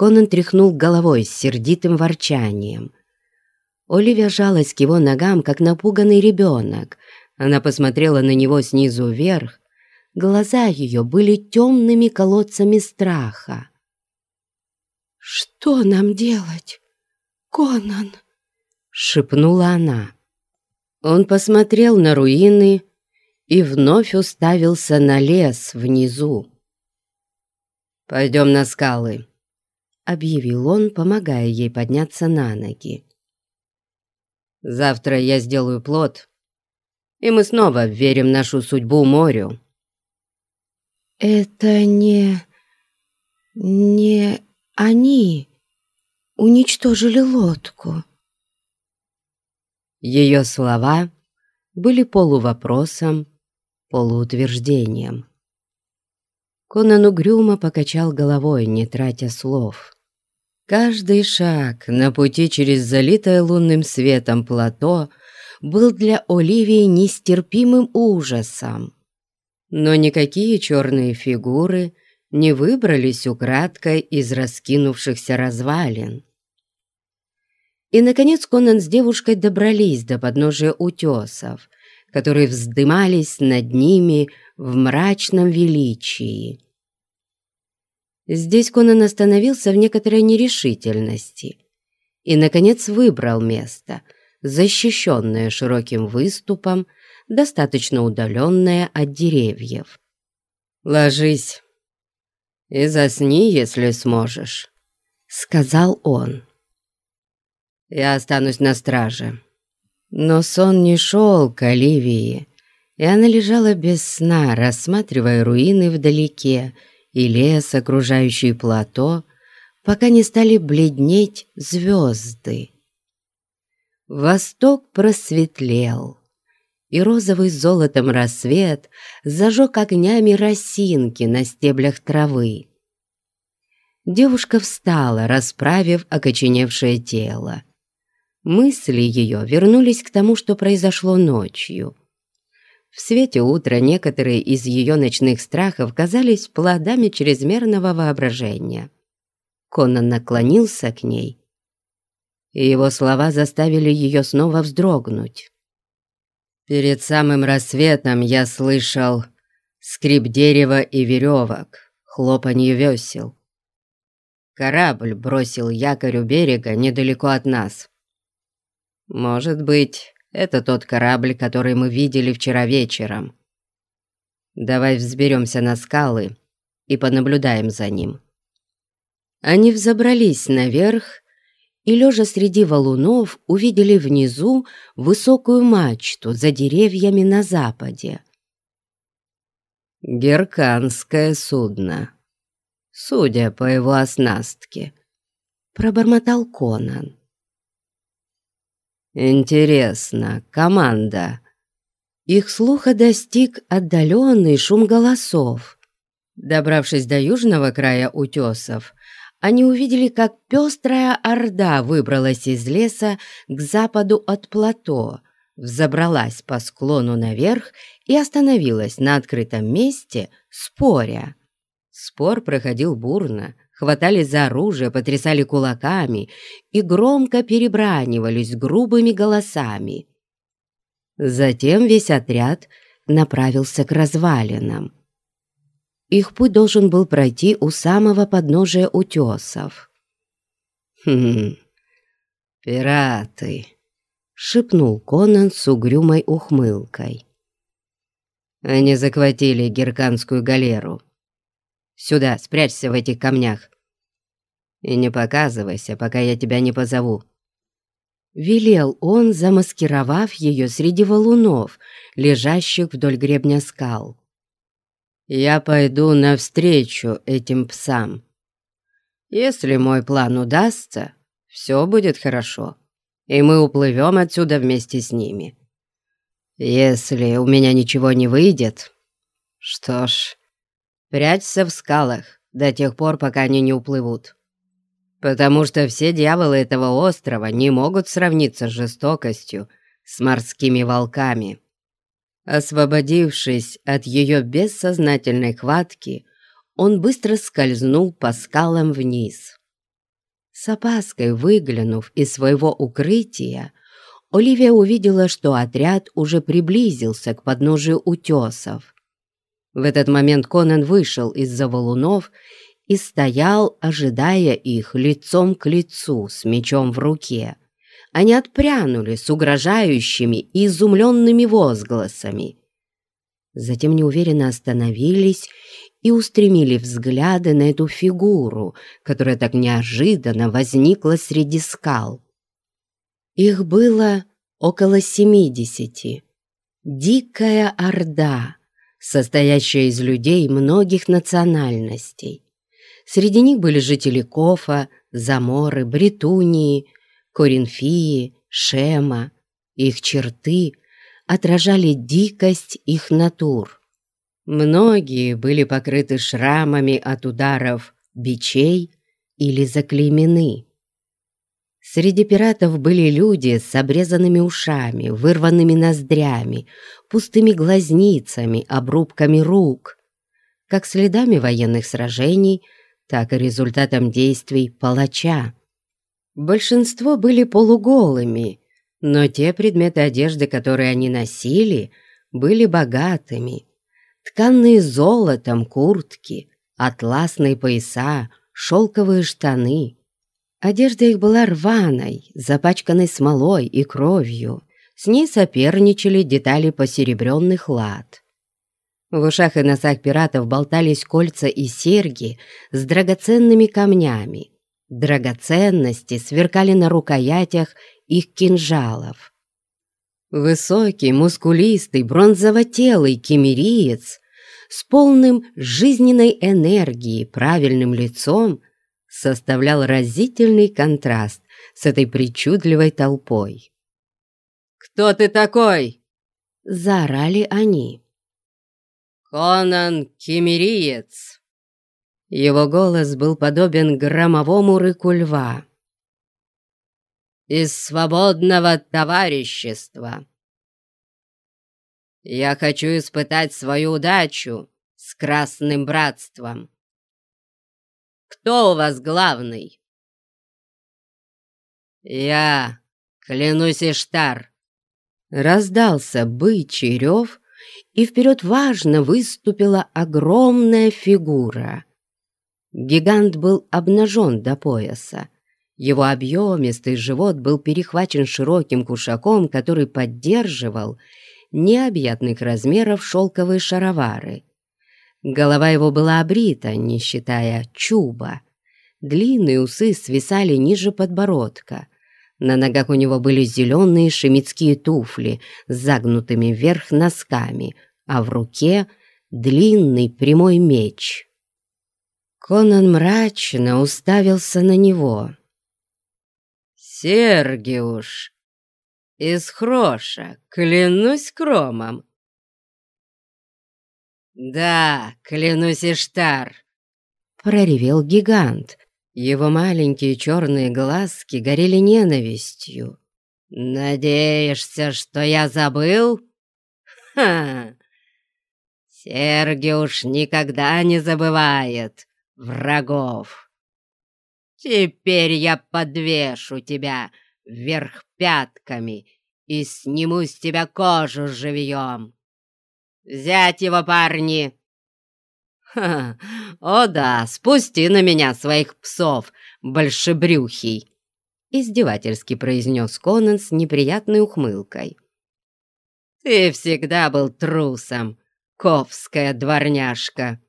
Конан тряхнул головой с сердитым ворчанием. Оливия жалась к его ногам, как напуганный ребенок. Она посмотрела на него снизу вверх. Глаза ее были темными колодцами страха. «Что нам делать, Конан?» — шепнула она. Он посмотрел на руины и вновь уставился на лес внизу. «Пойдем на скалы», — объявил он, помогая ей подняться на ноги. «Завтра я сделаю плод, и мы снова верим нашу судьбу морю». «Это не... не они уничтожили лодку?» Ее слова были полувопросом, полуутверждением. Конан угрюмо покачал головой, не тратя слов. Каждый шаг на пути через залитое лунным светом плато был для Оливии нестерпимым ужасом. Но никакие черные фигуры не выбрались украдкой из раскинувшихся развалин. И, наконец, Конан с девушкой добрались до подножия утесов, которые вздымались над ними в мрачном величии. Здесь Конан остановился в некоторой нерешительности и, наконец, выбрал место, защищенное широким выступом, достаточно удаленное от деревьев. «Ложись и засни, если сможешь», — сказал он. Я останусь на страже». Но сон не шел к Оливии, и она лежала без сна, рассматривая руины вдалеке и лес, окружающий плато, пока не стали бледнеть звезды. Восток просветлел, и розовый золотом рассвет зажег огнями росинки на стеблях травы. Девушка встала, расправив окоченевшее тело. Мысли ее вернулись к тому, что произошло ночью. В свете утра некоторые из ее ночных страхов казались плодами чрезмерного воображения. Конан наклонился к ней, и его слова заставили ее снова вздрогнуть. «Перед самым рассветом я слышал скрип дерева и веревок, хлопанье весел. Корабль бросил якорь у берега недалеко от нас. Может быть, это тот корабль, который мы видели вчера вечером. Давай взберемся на скалы и понаблюдаем за ним». Они взобрались наверх и, лежа среди валунов, увидели внизу высокую мачту за деревьями на западе. «Герканское судно, судя по его оснастке», — пробормотал Конан. «Интересно, команда». Их слуха достиг отдаленный шум голосов. Добравшись до южного края утесов, они увидели, как пестрая орда выбралась из леса к западу от плато, взобралась по склону наверх и остановилась на открытом месте, споря. Спор проходил бурно, хватались за оружие, потрясали кулаками и громко перебранивались грубыми голосами. Затем весь отряд направился к развалинам. Их путь должен был пройти у самого подножия утесов. «Хм, пираты!» — шепнул Конан с угрюмой ухмылкой. «Они захватили герканскую галеру. Сюда, спрячься в этих камнях. И не показывайся, пока я тебя не позову». Велел он, замаскировав ее среди валунов, лежащих вдоль гребня скал. «Я пойду навстречу этим псам. Если мой план удастся, все будет хорошо, и мы уплывем отсюда вместе с ними. Если у меня ничего не выйдет, что ж, прячься в скалах до тех пор, пока они не уплывут» потому что все дьяволы этого острова не могут сравниться с жестокостью с морскими волками. Освободившись от ее бессознательной хватки, он быстро скользнул по скалам вниз. С опаской выглянув из своего укрытия, Оливия увидела, что отряд уже приблизился к подножию утесов. В этот момент Конан вышел из-за валунов и стоял, ожидая их лицом к лицу с мечом в руке. Они отпрянули с угрожающими и изумленными возгласами. Затем неуверенно остановились и устремили взгляды на эту фигуру, которая так неожиданно возникла среди скал. Их было около семидесяти. Дикая орда, состоящая из людей многих национальностей. Среди них были жители Кофа, Заморы, Бретунии, Коринфии, Шема. Их черты отражали дикость их натур. Многие были покрыты шрамами от ударов бичей или заклеймены. Среди пиратов были люди с обрезанными ушами, вырванными ноздрями, пустыми глазницами, обрубками рук, как следами военных сражений, так и результатом действий палача. Большинство были полуголыми, но те предметы одежды, которые они носили, были богатыми. Тканные золотом куртки, атласные пояса, шелковые штаны — Одежда их была рваной, запачканной смолой и кровью. С ней соперничали детали посеребренных лад. В ушах и носах пиратов болтались кольца и серьги с драгоценными камнями. Драгоценности сверкали на рукоятях их кинжалов. Высокий, мускулистый, бронзово-телый кемериец с полным жизненной энергией правильным лицом составлял разительный контраст с этой причудливой толпой. «Кто ты такой?» — заорали они. «Конан Кемериец!» Его голос был подобен громовому рыку льва. «Из свободного товарищества!» «Я хочу испытать свою удачу с Красным Братством!» Кто у вас главный?» «Я, клянусь Иштар!» Раздался бычий рев, и вперед важно выступила огромная фигура. Гигант был обнажен до пояса. Его объемистый живот был перехвачен широким кушаком, который поддерживал необъятных размеров шелковые шаровары. Голова его была обрита, не считая чуба. Длинные усы свисали ниже подбородка. На ногах у него были зеленые шемитские туфли с загнутыми вверх носками, а в руке длинный прямой меч. Конан мрачно уставился на него. «Сергиуш, из Хроша, клянусь кромом, «Да, клянусь Иштар!» — проревел гигант. Его маленькие черные глазки горели ненавистью. «Надеешься, что я забыл? Ха! Сергиуш никогда не забывает врагов. Теперь я подвешу тебя вверх пятками и сниму с тебя кожу живьем. Взять его, парни!» «Ха, о да, спусти на меня своих псов, большебрюхий!» Издевательски произнес Конан с неприятной ухмылкой. «Ты всегда был трусом, ковская дворняжка!»